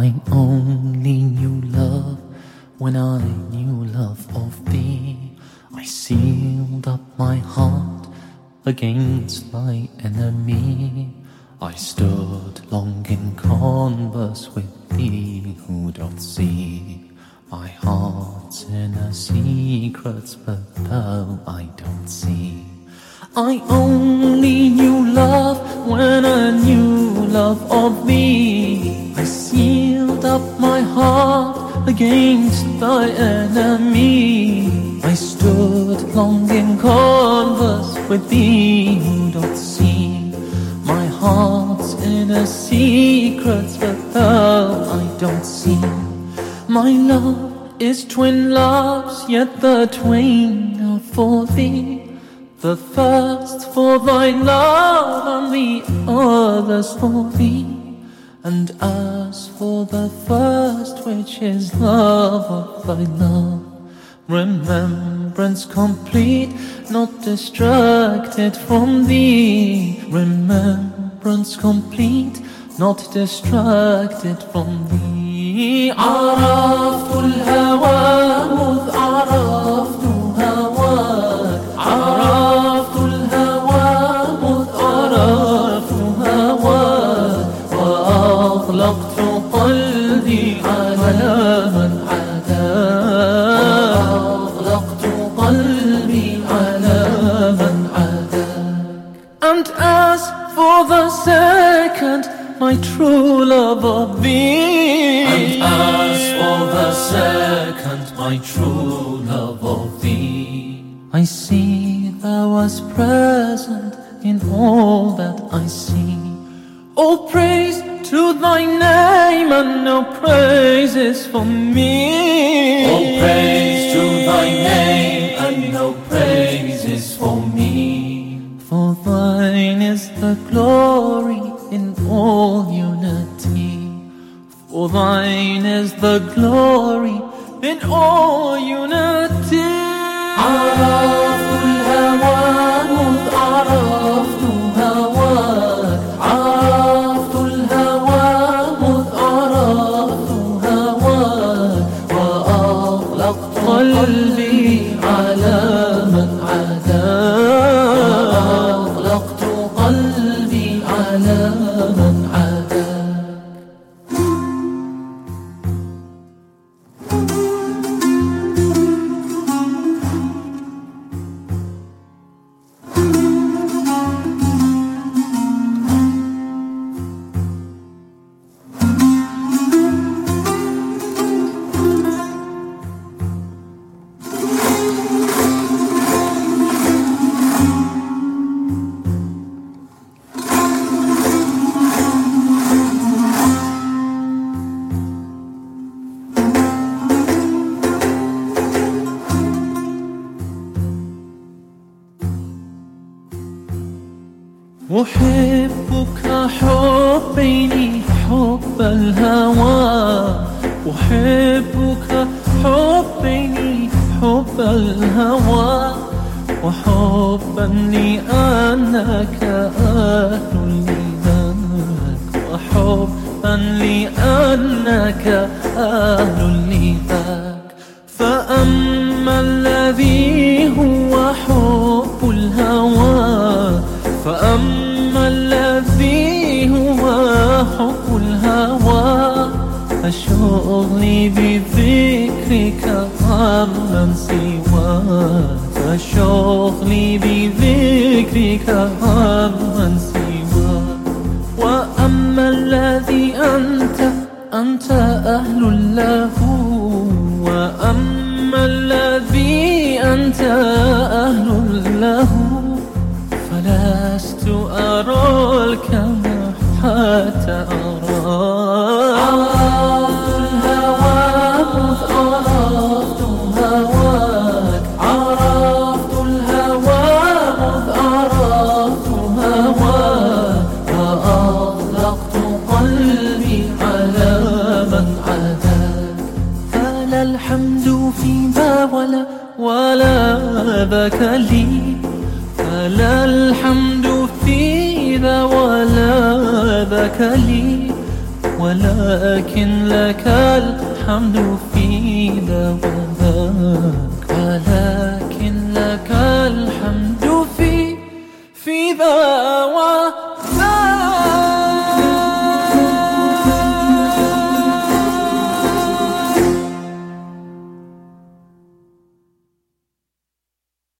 I only knew love when I knew love of thee. I sealed up my heart against my enemy. I stood long in converse with thee who doth see my heart's inner secrets, but thou I don't see. I only knew love when I knew love of against thy enemy. I stood long in converse with thee who doth see my heart's inner secrets, but thou I don't see. My love is twin loves, yet the twain are for thee. The first for thy love, and the others for thee. And as for the first, which is love of thy love, remembrance complete, not distracted from thee. Remembrance complete, not distracted from thee. عرفت الهوى true love of thee. And as for the second, my true love of thee. I see thou was present in all that I see. All praise to thy name and no praises for me. All praise to thy name and no praises for me. For thine is the glory in all unity. For thine is the glory in all unity. 晚安。أحبك حبيني حب الهوى. أحبك حبيني حب الهوى. وحبا لأنك أهل لذاك وحبا لأنك أهل لذاك فأما بذكرك عمن سواك فشغلي بذكرك عمن سواك وأما الذي أنت أنت أهل له. وأما الذي أنت أهل له. فلست أرى الكما ولا الحمد فيما ولا ولا ذاك لي. فلا الحمد فيما ولا ذاك لي. ولكن لك الحمد في ذا وذاك. ولكن لك الحمد في في ذا